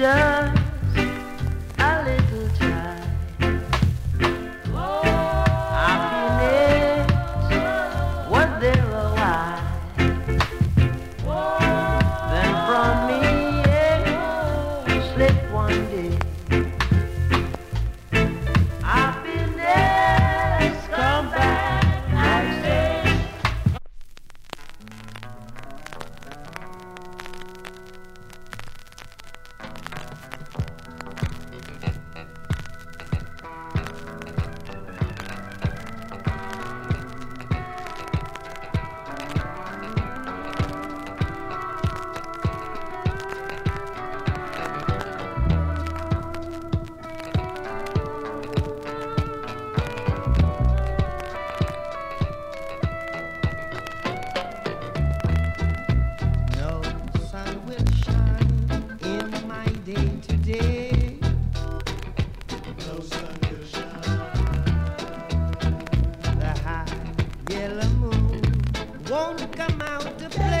Yeah. Yellow moon won't come out to play.